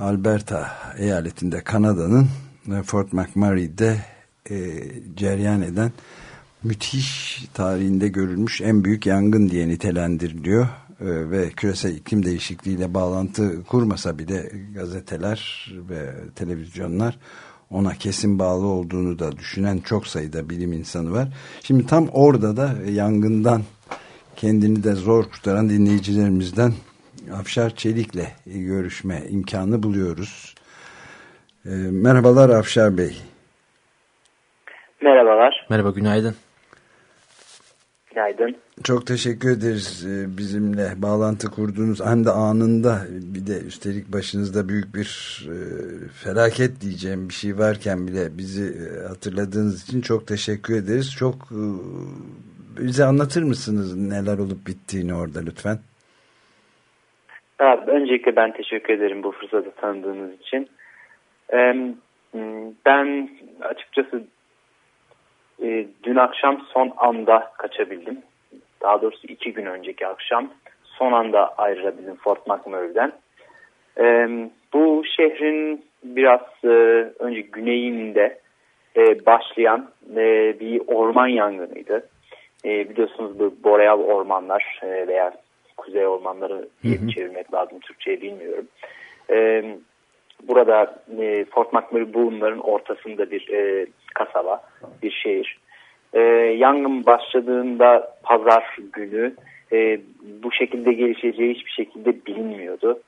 Alberta eyaletinde Kanada'nın Fort McMurray'de e, cereyan eden müthiş tarihinde görülmüş en büyük yangın diye nitelendiriliyor e, ve küresel iklim değişikliğiyle bağlantı kurmasa bile gazeteler ve televizyonlar ona kesin bağlı olduğunu da düşünen çok sayıda bilim insanı var. Şimdi tam orada da yangından kendini de zor kurtaran dinleyicilerimizden Afşar Çelik'le görüşme imkanı buluyoruz. E, merhabalar Afşar Bey. Merhabalar. Merhaba, günaydın. Günaydın. Çok teşekkür ederiz e, bizimle bağlantı kurduğunuz hem de anında bir de üstelik başınızda büyük bir e, felaket diyeceğim bir şey varken bile bizi e, hatırladığınız için çok teşekkür ederiz. Çok bize anlatır mısınız neler olup bittiğini orada lütfen? Abi, öncelikle ben teşekkür ederim bu fırsatı tanıdığınız için. Ben açıkçası e, dün akşam son anda kaçabildim. Daha doğrusu iki gün önceki akşam son anda ayrılabildim Fort McMurray'den. Bu şehrin biraz e, önce güneyinde e, başlayan bir orman yangınıydı. Biliyorsunuz bu boreal ormanlar veya kuzey ormanları diye çevirmek lazım Türkçe'ye bilmiyorum. E, burada e, Fort McMurray bunların ortasında bir e, kasaba, bir şehir. E, yangın başladığında pazar günü e, bu şekilde gelişeceği hiçbir şekilde bilinmiyordu.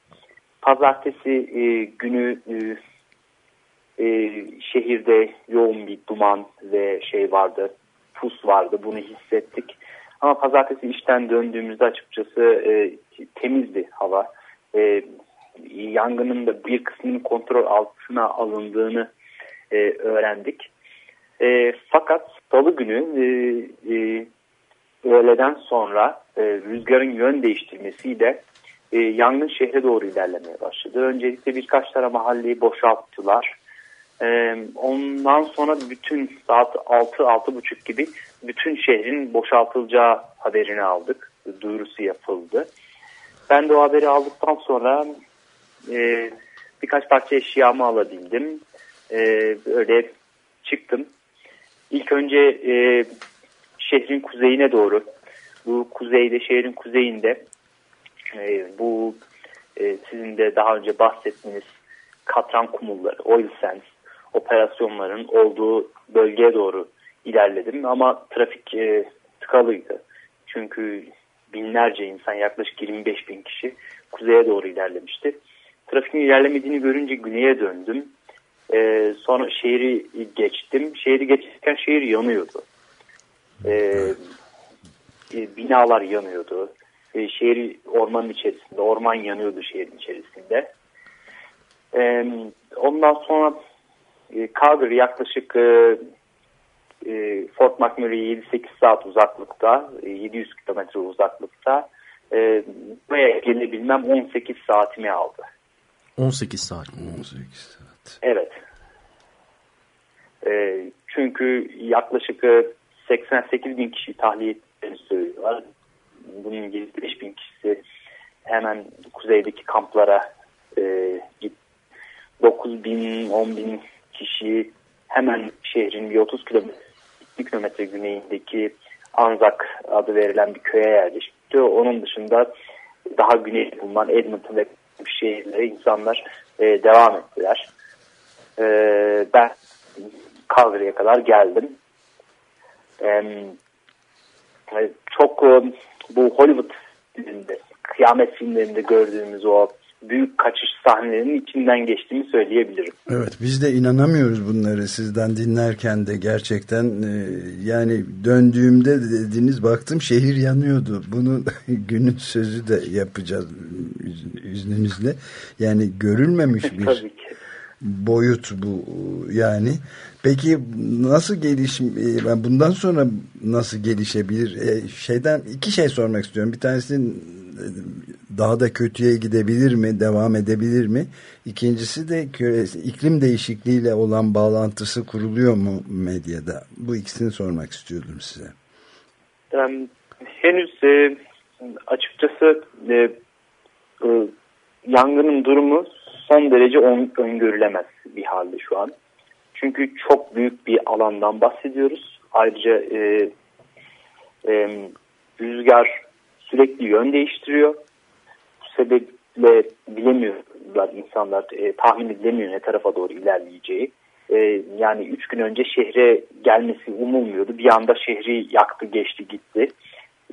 Pazartesi e, günü e, e, şehirde yoğun bir duman ve şey vardı, pus vardı. Bunu hissettik. Ama pazartesi işten döndüğümüzde açıkçası e, temizdi hava. E, yangının da bir kısmının kontrol altına alındığını e, öğrendik. E, fakat salı günü e, e, öğleden sonra e, rüzgarın yön değiştirmesiyle e, yangın şehre doğru ilerlemeye başladı. Öncelikle birkaç tane mahalleyi boşalttılar. E, ondan sonra bütün saat 6-6.30 gibi bütün şehrin boşaltılacağı haberini aldık. Duyurusu yapıldı. Ben de o haberi aldıktan sonra e, birkaç parça eşyamı alabildim. E, öyle çıktım. İlk önce e, şehrin kuzeyine doğru, bu kuzeyde, şehrin kuzeyinde e, bu e, sizin de daha önce bahsettiğiniz katran kumulları, oil sands operasyonların olduğu bölgeye doğru ilerledim. Ama trafik e, tıkalıydı. Çünkü binlerce insan, yaklaşık 25 bin kişi kuzeye doğru ilerlemişti. Trafikin ilerlemediğini görünce güneye döndüm. Ee, sonra şehri geçtim. Şehri geçerken şehir yanıyordu. Ee, e, binalar yanıyordu. Ee, şehir ormanın içerisinde, orman yanıyordu şehrin içerisinde. Ee, ondan sonra e, Calgary yaklaşık e, e, Fort McMurray 7-8 saat uzaklıkta, e, 700 kilometre uzaklıkta. E, buraya gelebilmem 18 saatimi aldı. 18 saat. 18 saat. Evet. E, çünkü yaklaşık 88 bin kişi tahliye ettiklerini söylüyorlar. Bunun 25 bin kişisi hemen kuzeydeki kamplara e, git. 9 bin, 10 bin kişi hemen şehrin bir 30 kilometre, kilometre güneyindeki Anzak adı verilen bir köye yerleşti. Onun dışında daha güneyde bulunan Edmonton ve şehirlere insanlar e, devam ettiler. E, ben Calgary'e kadar geldim. E, çok e, bu Hollywood filminde, kıyamet filmlerinde gördüğümüz o büyük kaçış sahnelerinin içinden geçtiğimi söyleyebilirim. Evet biz de inanamıyoruz bunları sizden dinlerken de gerçekten e, yani döndüğümde dediniz baktım şehir yanıyordu. Bunu günün sözü de yapacağız izninizle. Yani görülmemiş bir boyut bu yani. Peki nasıl gelişim ben bundan sonra nasıl gelişebilir? E, şeyden iki şey sormak istiyorum. Bir tanesinin daha da kötüye gidebilir mi, devam edebilir mi? İkincisi de iklim değişikliğiyle olan bağlantısı kuruluyor mu medyada? Bu ikisini sormak istiyordum size. Henüz e, açıkçası e, e, yangının durumu son derece öngörülemez bir halde şu an. Çünkü çok büyük bir alandan bahsediyoruz. Ayrıca e, e, rüzgar sürekli yön değiştiriyor. Sebeple bilemiyorlar insanlar, e, tahmin edilemiyor ne tarafa doğru ilerleyeceği. E, yani üç gün önce şehre gelmesi umulmuyordu. Bir anda şehri yaktı, geçti, gitti.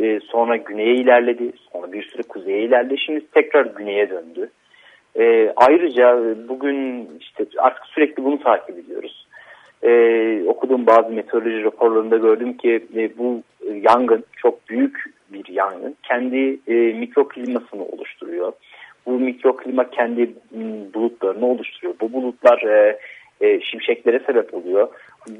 E, sonra güneye ilerledi, sonra bir süre kuzeye ilerledi. Şimdi tekrar güneye döndü. E, ayrıca bugün işte artık sürekli bunu takip ediyoruz. E, okuduğum bazı meteoroloji raporlarında gördüm ki e, bu yangın çok büyük bir yangın. Kendi e, mikroklimasını oluşturuyor. Bu mikroklima kendi bulutlarını oluşturuyor. Bu bulutlar e, e, şimşeklere sebep oluyor.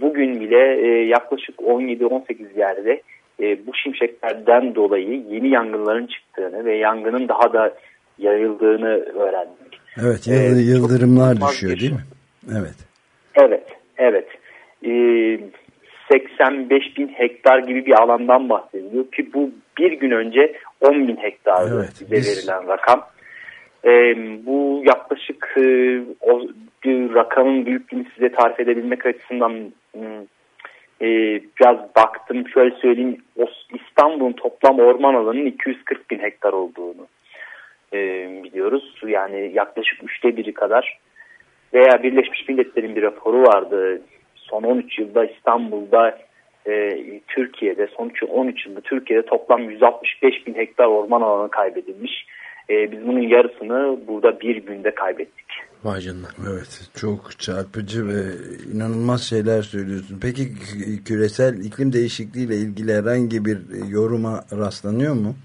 Bugün bile e, yaklaşık 17-18 yerde e, bu şimşeklerden dolayı yeni yangınların çıktığını ve yangının daha da yayıldığını öğrendik. Evet, ee, yıldırımlar düşüyor değil mi? Evet. Evet, evet. Ee, 85 bin hektar gibi bir alandan bahsediliyor ki bu bir gün önce 10 bin hektardı evet, bize biz... verilen rakam. Ee, bu yaklaşık e, o rakamın büyüklüğünü size tarif edebilmek açısından hmm, e, biraz baktım şöyle söyleyeyim İstanbul'un toplam orman alanının 240 bin hektar olduğunu e, biliyoruz. Yani yaklaşık üçte biri kadar veya Birleşmiş Milletler'in bir raporu vardı. Son 13 yılda İstanbul'da e, Türkiye'de son 13 yılda Türkiye'de toplam 165 bin hektar orman alanı kaybedilmiş. E, biz bunun yarısını burada bir günde kaybettik. Vay canına. Evet çok çarpıcı ve inanılmaz şeyler söylüyorsun. Peki küresel iklim değişikliğiyle ilgili herhangi bir yoruma rastlanıyor mu?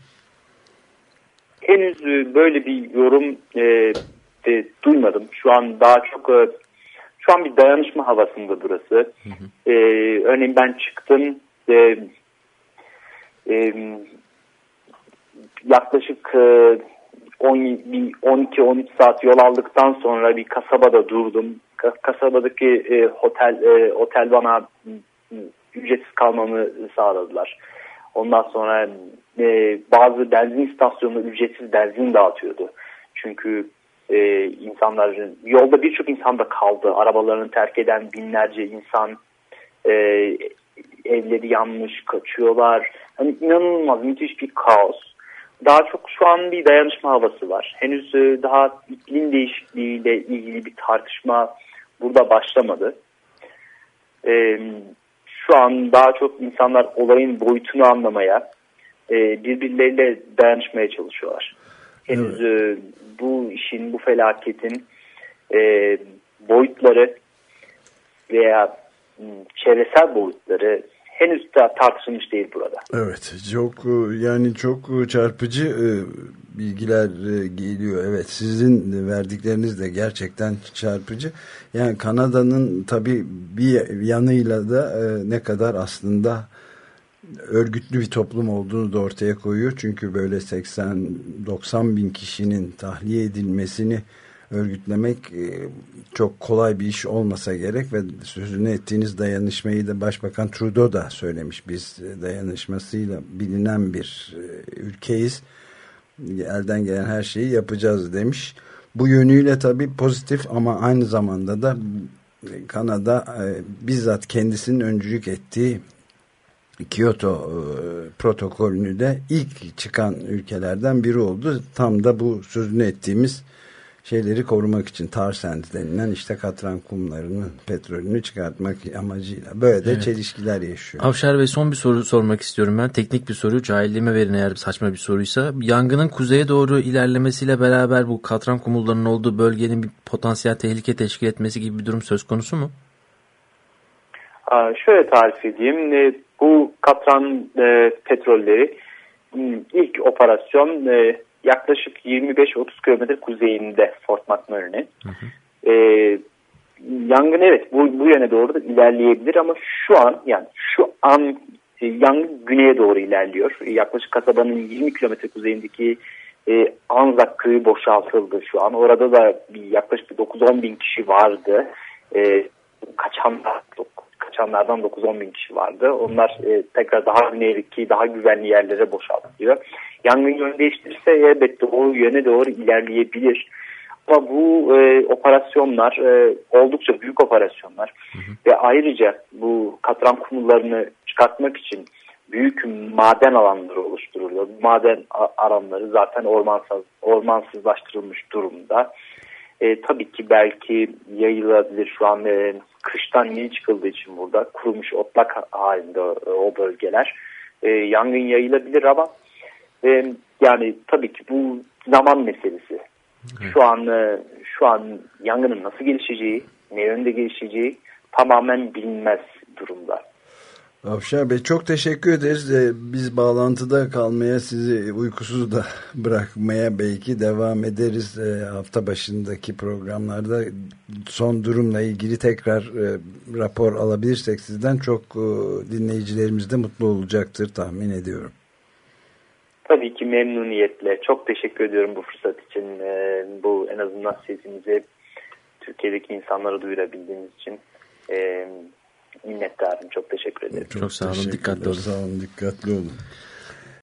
henüz e, böyle bir yorum e, de duymadım. Şu an daha çok e, şu an bir dayanışma havasında burası. Hı hı. E, örneğin ben çıktım e, e, yaklaşık e, 12-13 saat yol aldıktan sonra bir kasabada durdum. Kasabadaki e, otel e, otel bana ücretsiz kalmamı sağladılar. Ondan sonra e, bazı benzin istasyonu ücretsiz benzin dağıtıyordu. Çünkü e, insanların yolda birçok insan da kaldı. Arabalarını terk eden binlerce insan e, evleri yanmış, kaçıyorlar. Hani inanılmaz müthiş bir kaos. Daha çok şu an bir dayanışma havası var. Henüz e, daha iklim değişikliğiyle ilgili bir tartışma burada başlamadı. E, şu an daha çok insanlar olayın boyutunu anlamaya, e, birbirleriyle dayanışmaya çalışıyorlar. Henüz evet. E, bu işin, bu felaketin e, boyutları veya çevresel boyutları henüz de tartışılmış değil burada. Evet çok yani çok çarpıcı bilgiler geliyor. Evet sizin verdikleriniz de gerçekten çarpıcı. Yani Kanada'nın tabii bir yanıyla da ne kadar aslında örgütlü bir toplum olduğunu da ortaya koyuyor. Çünkü böyle 80-90 bin kişinin tahliye edilmesini örgütlemek e, çok kolay bir iş olmasa gerek ve sözünü ettiğiniz dayanışmayı da Başbakan Trudeau da söylemiş. Biz dayanışmasıyla bilinen bir e, ülkeyiz. Elden gelen her şeyi yapacağız demiş. Bu yönüyle tabii pozitif ama aynı zamanda da Kanada e, bizzat kendisinin öncülük ettiği Kyoto e, protokolünü de ilk çıkan ülkelerden biri oldu. Tam da bu sözünü ettiğimiz şeyleri korumak için tar sand denilen işte katran kumlarının petrolünü çıkartmak amacıyla. Böyle de evet. çelişkiler yaşıyor. Avşar Bey son bir soru sormak istiyorum ben. Teknik bir soru. Cahilliğime verin eğer saçma bir soruysa. Yangının kuzeye doğru ilerlemesiyle beraber bu katran kumullarının olduğu bölgenin bir potansiyel tehlike teşkil etmesi gibi bir durum söz konusu mu? Şöyle tarif edeyim. Bu katran e, petrolleri hmm, ilk operasyon e, yaklaşık 25-30 kilometre kuzeyinde Fort McMurray'nin. E, yangın evet bu, bu yöne doğru da ilerleyebilir ama şu an yani şu an e, yangın güneye doğru ilerliyor. Yaklaşık kasabanın 20 kilometre kuzeyindeki e, Anzak köyü boşaltıldı şu an. Orada da bir, yaklaşık 9-10 bin kişi vardı. E, kaçanlar kaçanlardan 9-10 bin kişi vardı. Onlar e, tekrar daha güneydeki daha güvenli yerlere boşaltılıyor. Yangın yön değiştirirse elbette o yöne doğru ilerleyebilir. Ama bu e, operasyonlar e, oldukça büyük operasyonlar hı hı. ve ayrıca bu katran kumullarını çıkartmak için büyük maden alanları oluşturuluyor. Maden alanları zaten ormansız, ormansızlaştırılmış durumda. E, tabii ki belki yayılabilir şu an e, kıştan yeni çıkıldığı için burada kurumuş otlak halinde e, o bölgeler. E, yangın yayılabilir ama e, yani tabii ki bu zaman meselesi. Şu an e, şu an yangının nasıl gelişeceği, ne yönde gelişeceği tamamen bilinmez durumda. Avşar Bey çok teşekkür ederiz. Ee, biz bağlantıda kalmaya sizi uykusuz da bırakmaya belki devam ederiz. Ee, hafta başındaki programlarda son durumla ilgili tekrar e, rapor alabilirsek sizden çok e, dinleyicilerimiz de mutlu olacaktır tahmin ediyorum. Tabii ki memnuniyetle. Çok teşekkür ediyorum bu fırsat için. Ee, bu en azından sesimizi Türkiye'deki insanlara duyurabildiğimiz için minnettarım. Çok teşekkür ederim. Çok, Çok sağ olun. Dikkatli olun. Sağ olun. Dikkatli olun.